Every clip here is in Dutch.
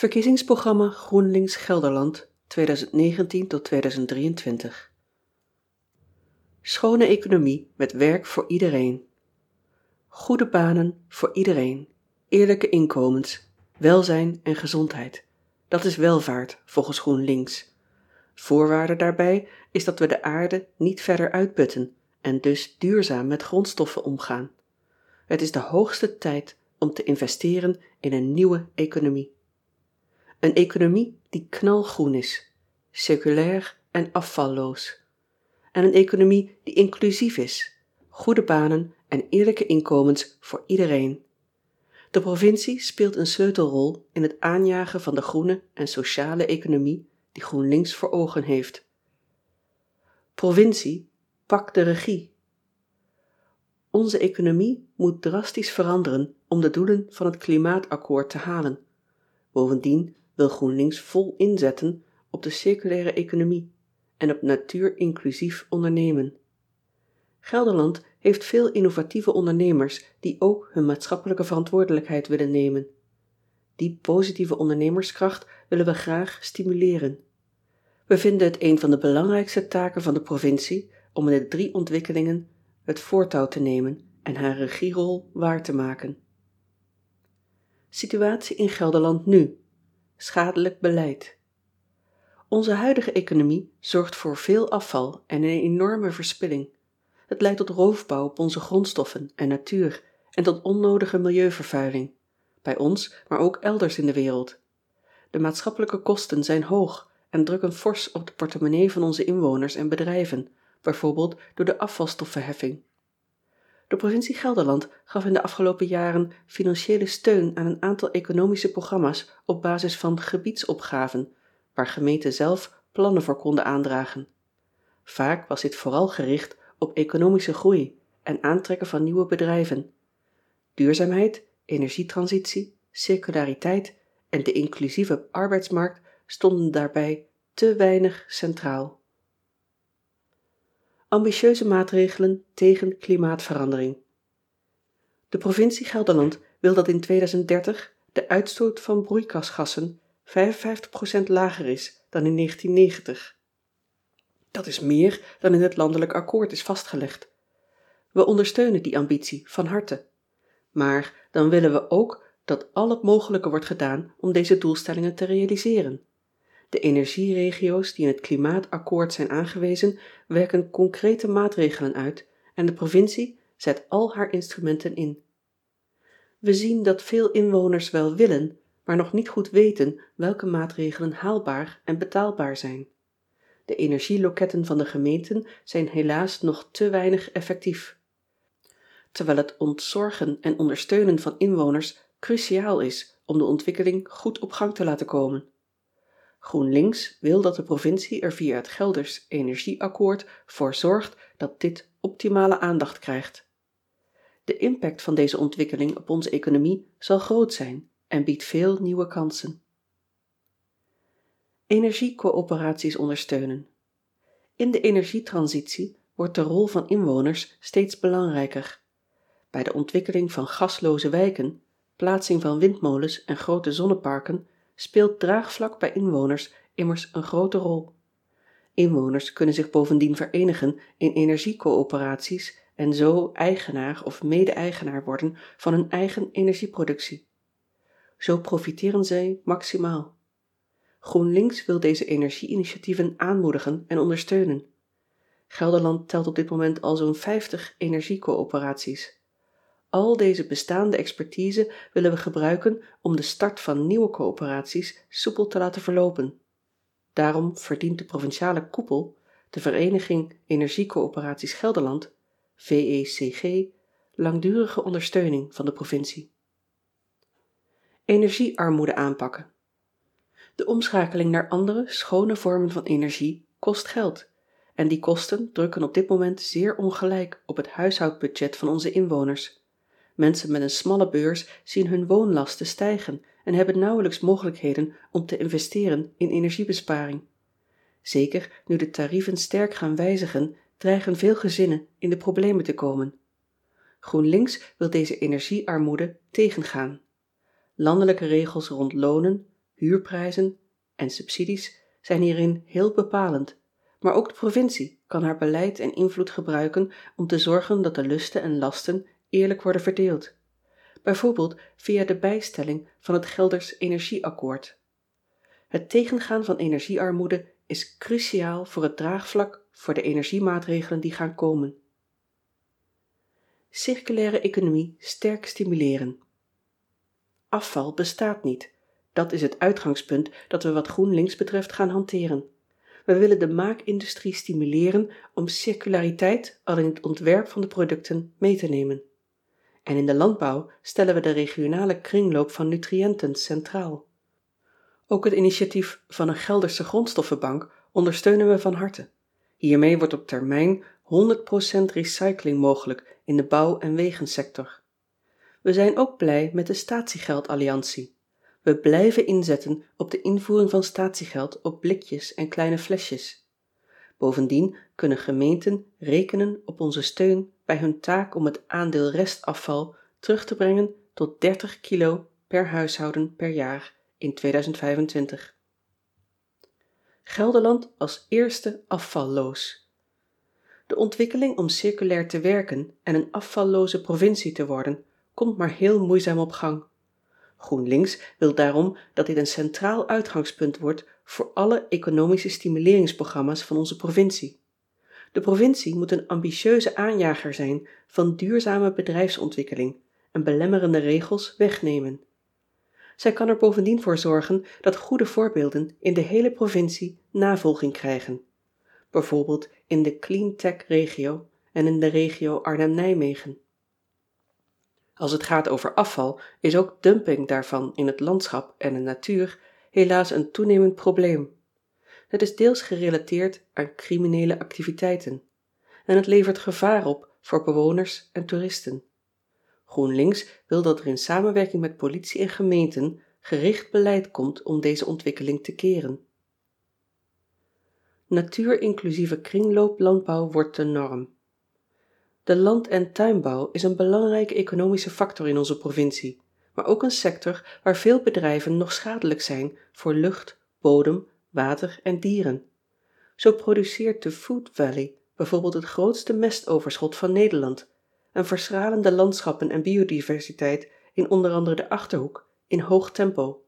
Verkiezingsprogramma GroenLinks Gelderland 2019-2023 Schone economie met werk voor iedereen. Goede banen voor iedereen, eerlijke inkomens, welzijn en gezondheid. Dat is welvaart volgens GroenLinks. Voorwaarde daarbij is dat we de aarde niet verder uitputten en dus duurzaam met grondstoffen omgaan. Het is de hoogste tijd om te investeren in een nieuwe economie. Een economie die knalgroen is, circulair en afvalloos. En een economie die inclusief is, goede banen en eerlijke inkomens voor iedereen. De provincie speelt een sleutelrol in het aanjagen van de groene en sociale economie die GroenLinks voor ogen heeft. Provincie, pak de regie. Onze economie moet drastisch veranderen om de doelen van het klimaatakkoord te halen. Bovendien wil GroenLinks vol inzetten op de circulaire economie en op natuurinclusief ondernemen. Gelderland heeft veel innovatieve ondernemers die ook hun maatschappelijke verantwoordelijkheid willen nemen. Die positieve ondernemerskracht willen we graag stimuleren. We vinden het een van de belangrijkste taken van de provincie om in de drie ontwikkelingen het voortouw te nemen en haar regierol waar te maken. Situatie in Gelderland nu. Schadelijk beleid. Onze huidige economie zorgt voor veel afval en een enorme verspilling. Het leidt tot roofbouw op onze grondstoffen en natuur en tot onnodige milieuvervuiling, bij ons, maar ook elders in de wereld. De maatschappelijke kosten zijn hoog en drukken fors op de portemonnee van onze inwoners en bedrijven, bijvoorbeeld door de De provincie Gelderland gaf in de afgelopen jaren financiële steun aan een aantal economische programma's op basis van gebiedsopgaven, waar gemeenten zelf plannen voor konden aandragen. Vaak was dit vooral gericht op economische groei en aantrekken van nieuwe bedrijven. Duurzaamheid, energietransitie, circulariteit en de inclusieve arbeidsmarkt stonden daarbij te weinig centraal. Ambitieuze maatregelen tegen klimaatverandering. De provincie Gelderland wil dat in 2030 de uitstoot van broeikasgassen 55% lager is dan in 1990. Dat is meer dan in het landelijk akkoord is vastgelegd. We ondersteunen die ambitie van harte. Maar dan willen we ook dat al het mogelijke wordt gedaan om deze doelstellingen te realiseren. De energieregio's die in het klimaatakkoord zijn aangewezen werken concrete maatregelen uit en de provincie zet al haar instrumenten in. We zien dat veel inwoners wel willen, maar nog niet goed weten welke maatregelen haalbaar en betaalbaar zijn. De energieloketten van de gemeenten zijn helaas nog te weinig effectief. Terwijl het ontzorgen en ondersteunen van inwoners cruciaal is om de ontwikkeling goed op gang te laten komen. GroenLinks wil dat de provincie er via het Gelders Energieakkoord voor zorgt dat dit optimale aandacht krijgt. De impact van deze ontwikkeling op onze economie zal groot zijn en biedt veel nieuwe kansen. Energiecoöperaties ondersteunen. In de energietransitie wordt de rol van inwoners steeds belangrijker. Bij de ontwikkeling van gasloze wijken, plaatsing van windmolens en grote zonneparken speelt draagvlak bij inwoners immers een grote rol. Inwoners kunnen zich bovendien verenigen in energiecoöperaties en zo eigenaar of mede-eigenaar worden van hun eigen energieproductie. Zo profiteren zij maximaal. GroenLinks wil deze energieinitiatieven aanmoedigen en ondersteunen. Gelderland telt op dit moment al zo'n 50 energiecoöperaties. Al deze bestaande expertise willen we gebruiken om de start van nieuwe coöperaties soepel te laten verlopen. Daarom verdient de provinciale koepel, de Vereniging Energiecoöperaties Gelderland, VECG, langdurige ondersteuning van de provincie. Energiearmoede aanpakken. De omschakeling naar andere, schone vormen van energie kost geld. En die kosten drukken op dit moment zeer ongelijk op het huishoudbudget van onze inwoners. Mensen met een smalle beurs zien hun woonlasten stijgen en hebben nauwelijks mogelijkheden om te investeren in energiebesparing. Zeker nu de tarieven sterk gaan wijzigen, dreigen veel gezinnen in de problemen te komen. GroenLinks wil deze energiearmoede tegengaan. Landelijke regels rond lonen, huurprijzen en subsidies zijn hierin heel bepalend maar ook de provincie kan haar beleid en invloed gebruiken om te zorgen dat de lusten en lasten eerlijk worden verdeeld. Bijvoorbeeld via de bijstelling van het geldersch energieakkoord. Het tegengaan van energiearmoede is cruciaal voor het draagvlak voor de energiemaatregelen die gaan komen. Circulaire economie sterk stimuleren. Afval bestaat niet. Dat is het uitgangspunt dat we wat groenlinks betreft gaan hanteren. We willen de maakindustrie stimuleren om circulariteit al in het ontwerp van de producten mee te nemen en in de landbouw stellen we de regionale kringloop van nutriënten centraal. Ook het initiatief van een geldersche grondstoffenbank ondersteunen we van harte. Hiermee wordt op termijn 100% recycling mogelijk in de bouw en wegensector. We zijn ook blij met de statiegeldalliantie. We blijven inzetten op de invoering van statiegeld op blikjes en kleine fleschjes bovendien kunnen gemeenten rekenen op onze steun bij hun taak om het aandeel restafval terug te brengen tot 30 kilo per huishouden per jaar in 2025 gelderland als eerste afvalloos. De ontwikkeling om circulair te werken en een afvallooze provincie te worden komt maar heel moeizaam op gang. Groenlinks wil daarom dat dit een centraal uitgangspunt wordt voor alle economische stimuleringsprogramma's van onze provincie de provincie moet een ambitieuze aanjager zijn van duurzame bedrijfsontwikkeling en belemmerende regels wegnemen. Zij kan er bovendien voor zorgen dat goede voorbeelden in de heele provincie navolging krijgen. Bijvoorbeeld in de clean tech regio en in de regio arnhem nijmegen als het gaat over afval is ook dumping daarvan in het landschap en de natuur helaas een toenemend probleem het is deels gerelateerd aan criminele activiteiten en het levert gevaar op voor bewoners en toeristen. Groenlinks wil dat er in samenwerking met politie en gemeenten gericht beleid komt om deze ontwikkeling te keren. Natuurinclusieve kringlooplandbouw wordt de norm. De land en tuinbouw is een belangrijke economische factor in onze provincie maar ook een sector waar veel bedrijven nog schadelijk zijn voor lucht bodem water en dieren. Zoo produceert de food valley bijvoorbeeld het grootste mestoverschot van nederland en verschralen de landschappen en biodiversiteit in onder andere de achterhoek in hoog tempo.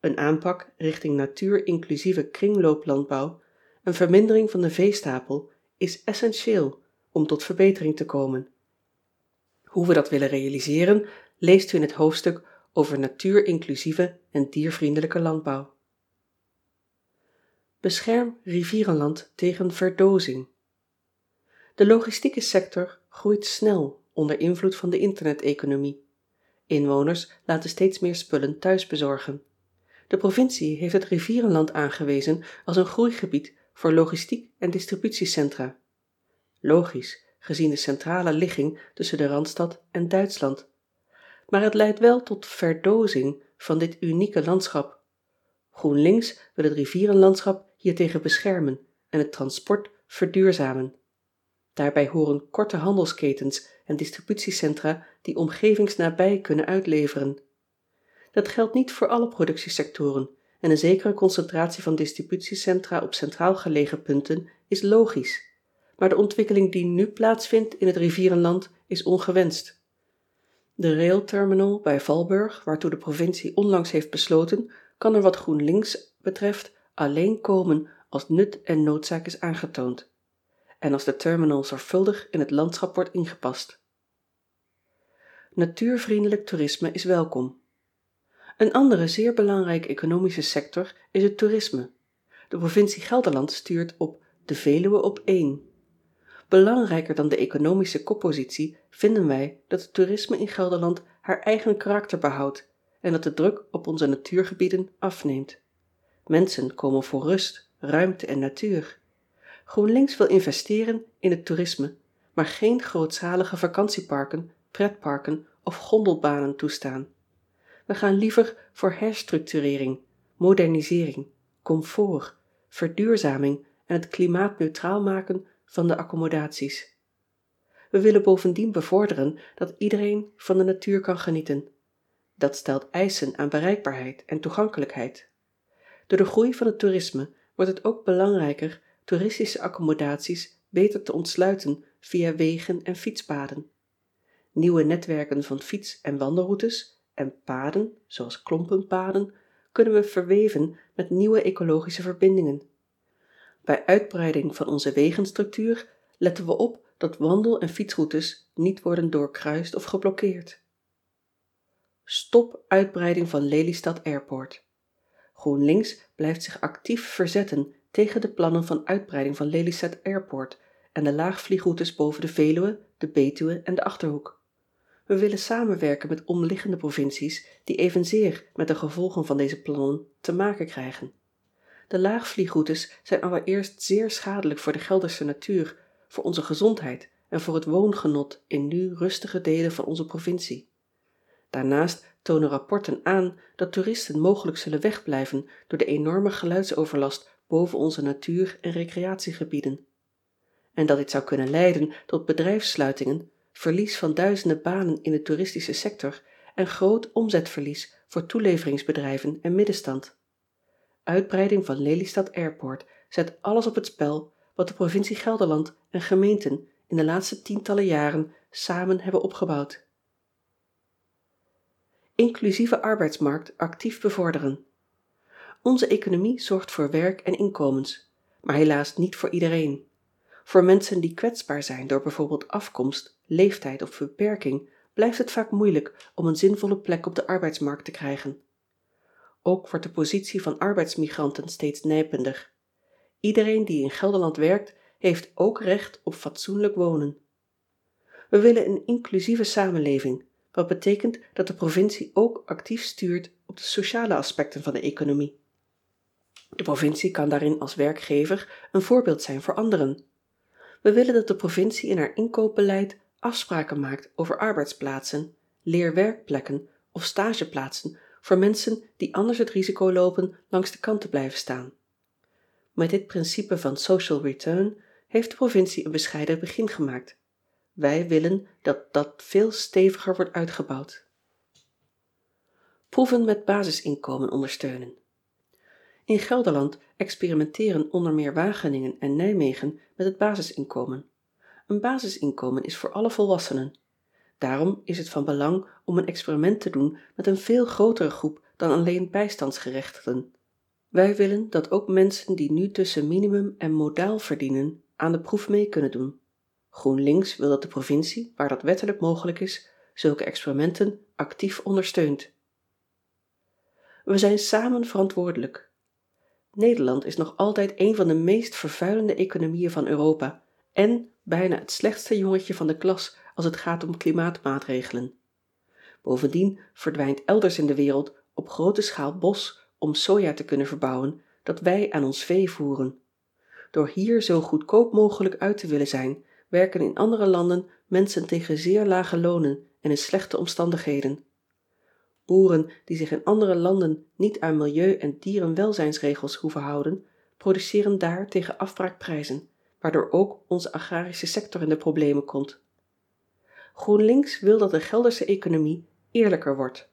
Een aanpak richting natuurinclusieve kringlooplandbouw een vermindering van de veestapel is essentieel om tot verbetering te komen. Hoe we dat willen realiseren leest u in het hoofdstuk over natuurinclusieve en diervriendelijke landbouw bescherm rivierenland tegen verdozing. De logistieke sector groeit snel onder invloed van de interneteconomie. Inwoners laten steeds meer spullen thuis bezorgen. De provincie heeft het rivierenland aangewezen als een groeigebied voor logistiek en distributiecentra. Logisch gezien de centrale ligging tussen de randstad en duitsland. Maar het leidt wel tot verdozing van dit unieke landschap. Groenlinks wil het rivierenlandschap hiertegen beschermen en het transport verduurzamen. Daarbij hooren korte handelsketens en distributiecentra die omgevingsnabij kunnen uitleveren. Dat geldt niet voor alle productiesectoren en een zekere concentratie van distributiecentra op centraal gelegen punten is logisch. Maar de ontwikkeling die nu plaatsvindt in het rivierenland is ongewenst. De railterminal bij valburg waartoe de provincie onlangs heeft besloten kan er wat groenlinks betreft alleen komen als nut en noodzaak is aangetoond en als de terminal zorgvuldig in het landschap wordt ingepast. Natuurvriendelijk toerisme is welkom. Een andere zeer belangrijke economische sector is het toerisme. De provincie gelderland stuurt op de veluwe op één. Belangrijker dan de economische koppositie vinden wij dat het toerisme in gelderland haar eigen karakter behoudt en dat de druk op onze natuurgebieden afneemt menschen komen voor rust ruimte en natuur. Groenlinks wil investeren in het toerisme maar geen grootschalige vakantieparken pretparken of gondelbanen toestaan. We gaan liever voor herstructureering modernisering comfort verduurzaming en het klimaatneutraal maken van de accommodaties. We willen bovendien bevorderen dat iedereen van de natuur kan genieten. Dat stelt eisen aan bereikbaarheid en toegankelijkheid. Door de groei van het toerisme wordt het ook belangrijker toeristische accommodaties beter te ontsluiten via wegen en fietspaden. Nieuwe netwerken van fiets- en wandelroutes en paden, zoals klompenpaden, kunnen we verweven met nieuwe ecologische verbindingen. Bij uitbreiding van onze wegenstructuur letten we op dat wandel- en fietsroutes niet worden doorkruist of geblokkeerd. Stop uitbreiding van Lelystad Airport. GroenLinks blijft zich actief verzetten tegen de plannen van uitbreiding van Lelystad Airport en de laagvliegroutes boven de Veluwe, de Betuwe en de Achterhoek. We willen samenwerken met omliggende provincies die evenzeer met de gevolgen van deze plannen te maken krijgen. De laagvliegroutes zijn allereerst zeer schadelijk voor de Gelderse natuur, voor onze gezondheid en voor het woongenot in nu rustige delen van onze provincie. Daarnaast rapporten aan dat toeristen mogelijk zullen wegblijven door de enorme geluidsoverlast boven onze natuur- en recreatiegebieden. En dat dit zou kunnen leiden tot bedrijfssluitingen, verlies van duizenden banen in de toeristische sector en groot omzetverlies voor toeleveringsbedrijven en middenstand. Uitbreiding van Lelystad Airport zet alles op het spel wat de provincie Gelderland en gemeenten in de laatste tientallen jaren samen hebben opgebouwd. Inclusieve arbeidsmarkt actief bevorderen. Onze economie zorgt voor werk en inkomens, maar helaas niet voor iedereen. Voor mensen die kwetsbaar zijn door bijvoorbeeld afkomst, leeftijd of beperking blijft het vaak moeilijk om een zinvolle plek op de arbeidsmarkt te krijgen. Ook wordt de positie van arbeidsmigranten steeds nijpender. Iedereen die in Gelderland werkt, heeft ook recht op fatsoenlijk wonen. We willen een inclusieve samenleving, wat betekent dat de provincie ook actief stuurt op de sociale aspecten van de economie. De provincie kan daarin als werkgever een voorbeeld zijn voor anderen. We willen dat de provincie in haar inkoopbeleid afspraken maakt over arbeidsplaatsen, leerwerkplekken of stageplaatsen voor mensen die anders het risico lopen langs de kant te blijven staan. Met dit principe van social return heeft de provincie een bescheiden begin gemaakt. Wij willen dat dat veel steviger wordt uitgebouwd. Proeven met basisinkomen ondersteunen. In Gelderland experimenteren onder meer Wageningen en Nijmegen met het basisinkomen. Een basisinkomen is voor alle volwassenen. Daarom is het van belang om een experiment te doen met een veel grotere groep dan alleen bijstandsgerechtigden. Wij willen dat ook mensen die nu tussen minimum en modaal verdienen aan de proef mee kunnen doen. GroenLinks wil dat de provincie, waar dat wettelijk mogelijk is, zulke experimenten actief ondersteunt. We zijn samen verantwoordelijk. Nederland is nog altijd een van de meest vervuilende economieën van Europa en bijna het slechtste jongetje van de klas als het gaat om klimaatmaatregelen. Bovendien verdwijnt elders in de wereld op grote schaal bos om soja te kunnen verbouwen dat wij aan ons vee voeren. Door hier zo goedkoop mogelijk uit te willen zijn, werken in andere landen mensen tegen zeer lage lonen en in slechte omstandigheden. Boeren die zich in andere landen niet aan milieu- en dierenwelzijnsregels hoeven houden, produceren daar tegen afbraakprijzen, waardoor ook onze agrarische sector in de problemen komt. GroenLinks wil dat de Gelderse economie eerlijker wordt.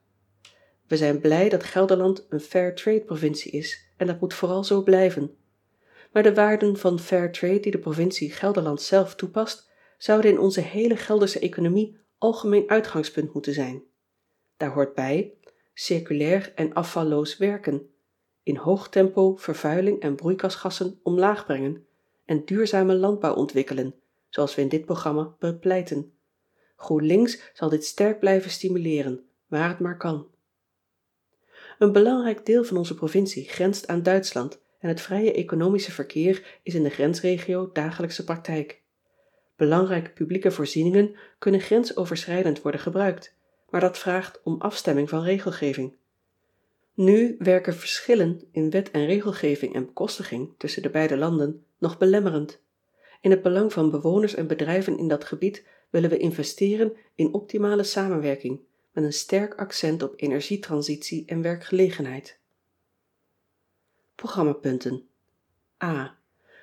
We zijn blij dat Gelderland een fair trade provincie is en dat moet vooral zo blijven. Maar de waarden van fair trade die de provincie Gelderland zelf toepast, zouden in onze hele Gelderse economie algemeen uitgangspunt moeten zijn. Daar hoort bij circulair en afvalloos werken, in hoog tempo vervuiling en broeikasgassen omlaag brengen en duurzame landbouw ontwikkelen, zoals we in dit programma bepleiten. GroenLinks zal dit sterk blijven stimuleren, waar het maar kan. Een belangrijk deel van onze provincie grenst aan Duitsland en het vrije economische verkeer is in de grensregio dagelijkse praktijk. Belangrijke publieke voorzieningen kunnen grensoverschrijdend worden gebruikt, maar dat vraagt om afstemming van regelgeving. Nu werken verschillen in wet en regelgeving en bekostiging tussen de beide landen nog belemmerend. In het belang van bewoners en bedrijven in dat gebied willen we investeren in optimale samenwerking met een sterk accent op energietransitie en werkgelegenheid. Programmapunten. A.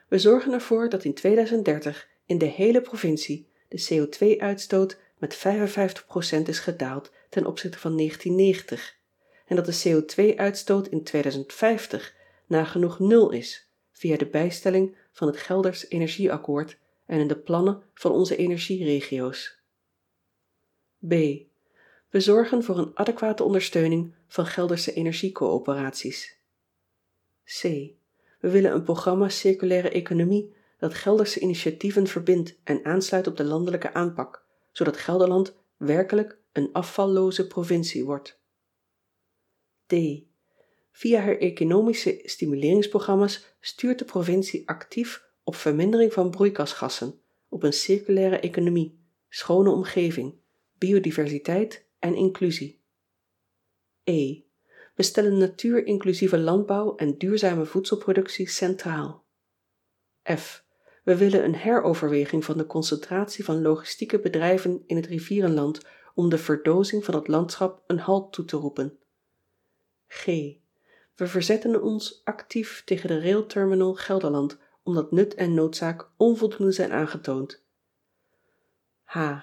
We zorgen ervoor dat in 2030 in de hele provincie de CO2-uitstoot met 55% is gedaald ten opzichte van 1990 en dat de CO2-uitstoot in 2050 nagenoeg nul is via de bijstelling van het Gelders Energieakkoord en in de plannen van onze energieregio's. b we zorgen voor een adequate ondersteuning van geldersche energiecoöperaties c. We willen een programma circulaire economie dat geldersche initiatieven verbindt en aansluit op de landelijke aanpak zodat gelderland werkelijk een afvalloze provincie wordt. D. Via haar economische stimuleringsprogramma's stuurt de provincie actief op vermindering van broeikasgassen op een circulaire economie schone omgeving biodiversiteit en inclusie. E we stellen natuur-inclusieve landbouw en duurzame voedselproductie centraal. F. We willen een heroverweging van de concentratie van logistieke bedrijven in het rivierenland om de verdozing van het landschap een halt toe te roepen. G. We verzetten ons actief tegen de railterminal gelderland omdat nut en noodzaak onvoldoende zijn aangetoond. H.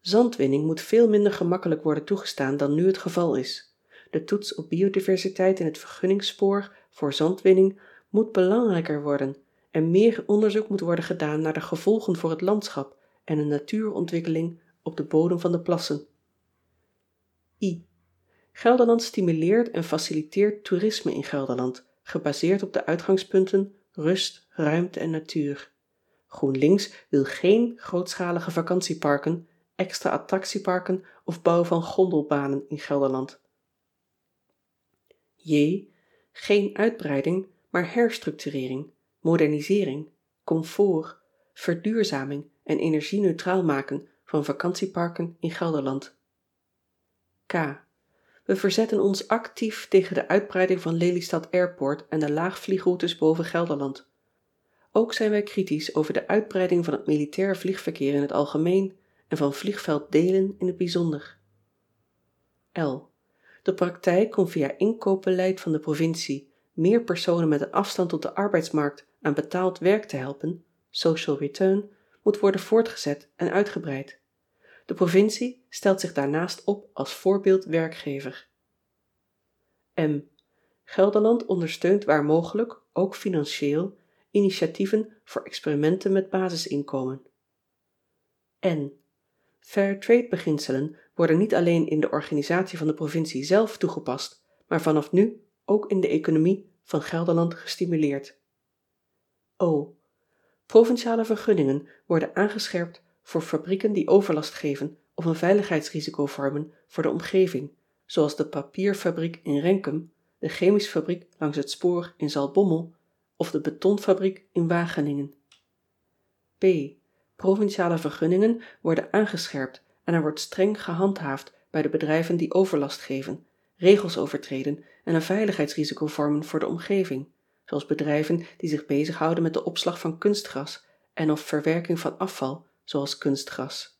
Zandwinning moet veel minder gemakkelijk worden toegestaan dan nu het geval is de toets op biodiversiteit in het vergunningsspoor voor zandwinning moet belangrijker worden en meer onderzoek moet worden gedaan naar de gevolgen voor het landschap en de natuurontwikkeling op de bodem van de plassen. I. Gelderland stimuleert en faciliteert toerisme in gelderland gebaseerd op de uitgangspunten rust ruimte en natuur. Groenlinks wil geen grootschalige vakantieparken extra attractieparken of bouw van gondelbanen in gelderland j geen uitbreiding maar herstructurering modernisering comfort verduurzaming en energie-neutraal maken van vakantieparken in gelderland. K. We verzetten ons actief tegen de uitbreiding van lelystad airport en de laagvliegroutes boven gelderland. Ook zijn wij kritisch over de uitbreiding van het militair vliegverkeer in het algemeen en van vliegveld deelen in het bijzonder. L de praktijk om via inkoopbeleid van de provincie meer personen met een afstand tot de arbeidsmarkt aan betaald werk te helpen social return moet worden voortgezet en uitgebreid. De provincie stelt zich daarnaast op als voorbeeld werkgever. M. Gelderland ondersteunt waar mogelijk ook financieel initiatieven voor experimenten met basisinkomen. N worden niet alleen in de organisatie van de provincie zelf toegepast maar vanaf nu ook in de economie van gelderland gestimuleerd. O. Provinciale vergunningen worden aangescherpt voor fabrieken die overlast geven of een veiligheidsrisico vormen voor de omgeving zoals de papierfabriek in renkum de chemische fabriek langs het spoor in zaltbommel of de betonfabriek in wageningen. P. Provinciale vergunningen worden aangescherpt en er wordt streng gehandhaafd bij de bedrijven die overlast geven regels overtreden en een veiligheidsrisico vormen voor de omgeving zoals bedrijven die zich bezighouden met de opslag van kunstgras en of verwerking van afval zoals kunstgras